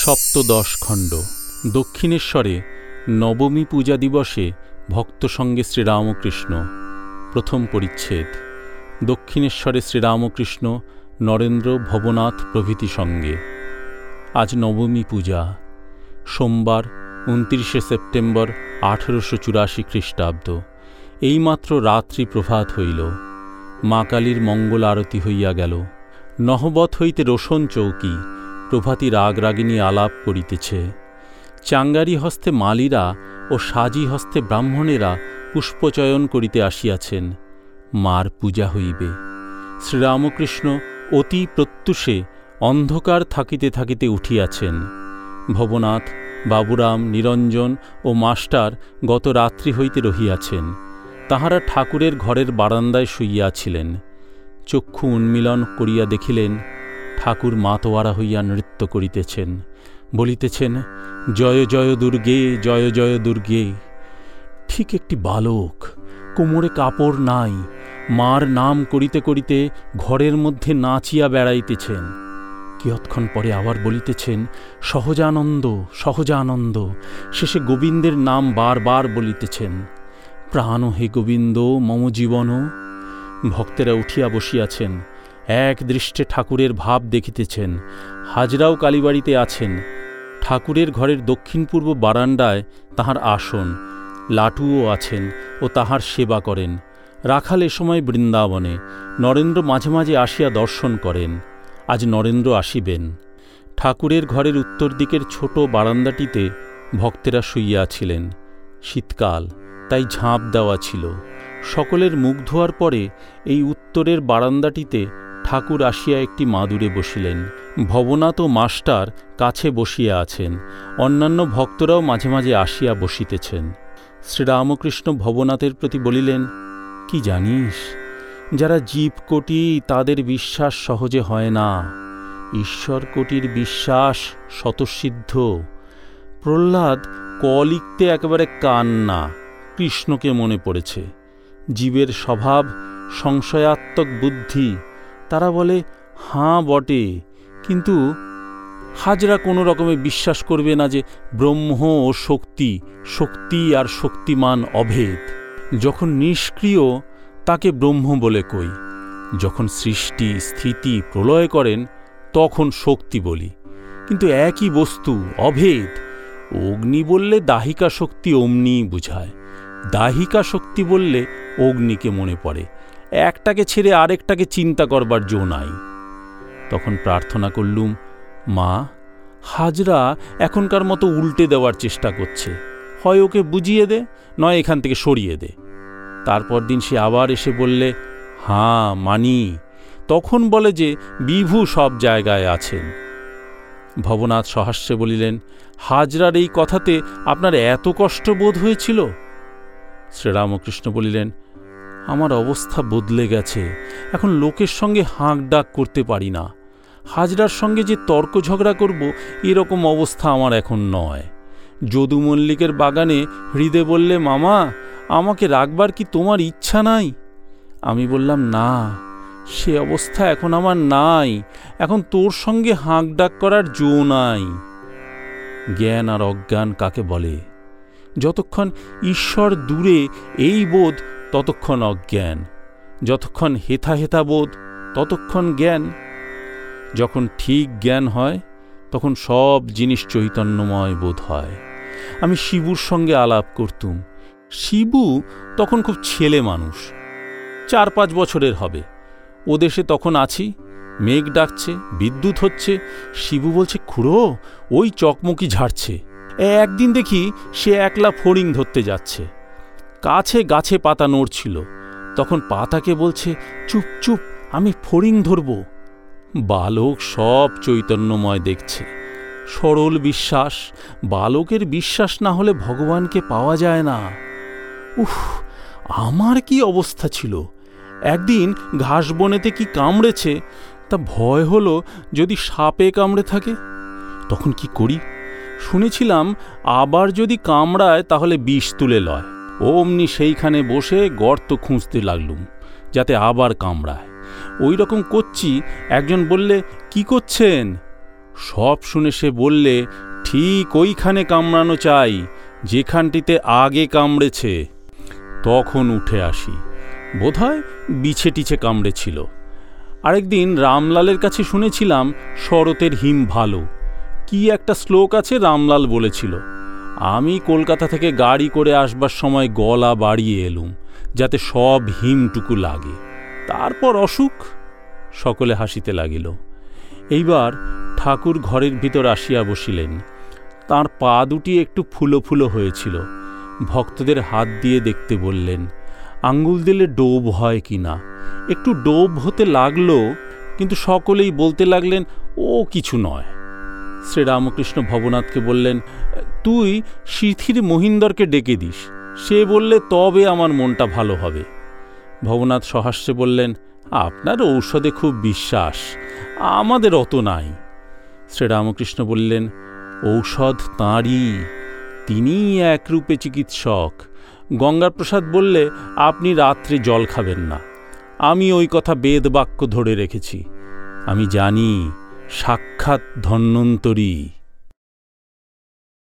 সপ্তদশ খণ্ড। দক্ষিণেশ্বরে নবমী পূজা দিবসে ভক্ত সঙ্গে শ্রীরামকৃষ্ণ। প্রথম পরিচ্ছেদ। দক্ষিণেশ্বরে শ্রীরামকৃষ্ণ নরেন্দ্র ভবনাথ প্রভৃতি সঙ্গে। আজ নবমী পূজা। সোমবার উনত্রিশে সেপ্টেম্বর আঠেরোশো চুরাশি খ্রিস্টাব্দ। এইমাত্র রাত্রি প্রভাত হইল। মা কালীর মঙ্গল আরতি হইয়া গেল। নহবত হইতে রোশন চৌকি প্রভাতী রাগরাগিনী আলাপ করিতেছে। চাঙ্গারি হস্তে মালিরা ও সাজি হস্তে ব্রাহ্মণেরা পুষ্পচয়ন করিতে আসিয়াছেন। মার পূজা হইবে। শ্রীরামকৃষ্ণ অতি প্রত্যুষে অন্ধকার থাকিতে থাকিতে উঠিয়াছেন। ভবনাথ, বাবুরাম, নিরঞ্জন ও মাস্টার গত রাত্রি হইতে রহিয়াছেন। তাহারা ঠাকুরের ঘরের বারান্দায় শুইয়াছিলেন। চক্ষু উন্মিলন করিয়া দেখিলেন ঠাকুর মাতোয়ারা হইয়া নৃত্য করিতেছেন। বলিতেছেন, জয় জয় দুর্গে, জয় জয় দুর্গে। ঠিক একটি বালক, কোমরে কাপড় নাই, মার নাম করিতে করিতে ঘরের মধ্যে নাচিয়া বেড়াইতেছেন। কিয়ৎক্ষণ পরে আবার বলিতেছেন, সহজানন্দ সহজানন্দ। শেষে গোবিন্দের নাম বারবার বলিতেছেন, প্রাণ হে গোবিন্দ, মম জীবন। ভক্তেরা উঠিয়া বসিয়াছেন এক দৃষ্টে ঠাকুরের ভাব দেখিতেছেন। হাজরাও কালীবাড়িতে আছেন। ঠাকুরের ঘরের দক্ষিণ পূর্ব বারান্দায় তাহার আসন, লাটুও আছেন ও তাহার সেবা করেন। রাখাল এ সময় বৃন্দাবনে, নরেন্দ্র মাঝে মাঝে আসিয়া দর্শন করেন। আজ নরেন্দ্র আসিবেন। ঠাকুরের ঘরের উত্তর দিকের ছোট বারান্দাটিতে ভক্তেরা শুইয়াছিলেন শীতকাল, তাই ঝাঁপ দেওয়া ছিল। সকলের মুখ ধোয়ার পরে এই উত্তরের বারান্দাটিতে ঠাকুর আসিয়া একটি মাদুরে বসিলেন। ভবনাথ ও মাস্টার কাছে বসিয়া আছেন। অন্যান্য ভক্তরাও মাঝে মাঝে আসিয়া বসিতেছেন। শ্রীরামকৃষ্ণ ভবনাথের প্রতি বলিলেন, কি জানিস? যারা জীব কোটি, তাদের বিশ্বাস সহজে হয় না। ঈশ্বর কোটির বিশ্বাস স্বতঃসিদ্ধ। প্রহ্লাদ ক লিখতে একেবারে কান্না। কৃষ্ণকে মনে পড়েছে। জীবের স্বভাব সংশয়াত্মক বুদ্ধি। তারা বলে, হাঁ, বটে। কিন্তু হাজরা কোনো রকমে বিশ্বাস করবে না যে ব্রহ্ম ও শক্তি শক্তি আর শক্তিমান অভেদ। যখন নিষ্ক্রিয়, তাকে ব্রহ্ম বলে কই। যখন সৃষ্টি, স্থিতি প্রলয় করেন, তখন শক্তি বলি। কিন্তু একই বস্তু, অভেদ। অগ্নি বললে দাহিকা শক্তি অমনি বুঝায়। দাহিকা শক্তি বললে অগ্নিকে মনে পড়ে। একটাকে ছেড়ে আরেকটাকে চিন্তা করবার জো নাই। তখন প্রার্থনা করলুম, মা, হাজরা এখনকার মতো উল্টে দেওয়ার চেষ্টা করছে। হয় ওকে বুঝিয়ে দে, নয় এখান থেকে সরিয়ে দে। তারপর দিন সে আবার এসে বললে হাঁ মানি। তখন বলে যে, বিভু সব জায়গায় আছেন। ভবনাথ সহাস্যে বলিলেন, হাজরার এই কথাতে আপনার এত কষ্ট বোধ হয়েছিল? শ্রীরামকৃষ্ণ বলিলেন আমার অবস্থা বদলে গেছে। এখন লোকের সঙ্গে হাঁক ডাক করতে পারি না। হাজরার সঙ্গে যে তর্ক ঝগড়া করব, এরকম অবস্থা আমার এখন নয়। যদু মল্লিকের বাগানে হৃদে বললে, মামা, আমাকে রাখবার কি তোমার ইচ্ছা নাই? আমি বললাম, না, সে অবস্থা এখন আমার নাই। এখন তোর সঙ্গে হাঁক ডাক করার জো নাই। জ্ঞান আর অজ্ঞান কাকে বলে? যতক্ষণ ঈশ্বর দূরে, এই বোধ ততক্ষণ অজ্ঞান, যতক্ষণ হেথা হেথা বোধ, ততক্ষণ জ্ঞান। যখন ঠিক জ্ঞান হয়, তখন সব জিনিস চৈতন্যময় বোধ হয়। আমি শিবুর সঙ্গে আলাপ করতুম। শিবু তখন খুব ছেলে মানুষ। চার পাঁচ বছরের হবে। ও দেশে তখন আছি, মেঘ ডাকছে, বিদ্যুৎ হচ্ছে। শিবু বলছে, খুড়ো, ওই চকমকি ঝাড়ছে। একদিন দেখি সে একলা ফড়িং ধরতে যাচ্ছে। কাছে গাছে পাতা নড়ছিল। তখন পাতাকে বলছে, চুপ চুপ, আমি ফড়িং ধরব। বালক সব চৈতন্যময় দেখছে। সরল বিশ্বাস, বালকের বিশ্বাস না হলে ভগবানকে পাওয়া যায় না। উফ, আমার কি অবস্থা ছিল? একদিন ঘাস বনেতে কি কামড়েছে? তা ভয় হলো যদি সাপে কামড়ে থাকে। তখন কি করি? শুনেছিলাম, আবার যদি কামড়ায় তাহলে বিষ তুলে লয়। অমনি সেইখানে বসে গর্ত খুঁজতে লাগলুম, যাতে আবার কামড়ায়। ওই রকম করছি, একজন বললে, কি করছেন? সব শুনে সে বললে, ঠিক ওইখানে কামড়ানো চাই, যেখানটিতে আগে কামড়েছে। তখন উঠে আসি। বোধহয় বিছে টিছে কামড়েছিল। আরেকদিন রামলালের কাছে শুনেছিলাম, শরতের হিম ভালো। কি একটা শ্লোক আছে রামলাল বলেছিল। আমি কলকাতা থেকে গাড়ি করে আসবার সময় গলা বাড়িয়ে এলুম, যাতে সব হিমটুকু লাগে। তারপর অসুখ? সকলে হাসিতে লাগিল। এইবার ঠাকুর ঘরের ভিতর আসিয়া বসিলেন। তার পা দুটি একটু ফুলো ফুলো হয়েছিল। ভক্তদের হাত দিয়ে দেখতে বললেন, আঙ্গুল দিলে ডোব হয় কি না? একটু ডোব হতে লাগল, কিন্তু সকলেই বলতে লাগলেন, ও কিছু নয়। শ্রীরামকৃষ্ণ ভবনাথকে বললেন, তুই শিথির মহিন্দরকে ডেকে দিস। সে বললে, তবে আমার মনটা ভালো হবে। ভবনাথ সহাস্যে বললেন, আপনার ঔষধে খুব বিশ্বাস, আমাদের অত নাই। শ্রীরামকৃষ্ণ বললেন, ঔষধ তাঁরই, তিনিই একরূপে চিকিৎসক। গঙ্গাপ্রসাদ বললে, আপনি রাত্রে জল খাবেন না, আমি ওই কথা বেদ বাক্য ধরে রেখেছি। আমি জানি সাক্ষাৎ ধন্বন্তরী।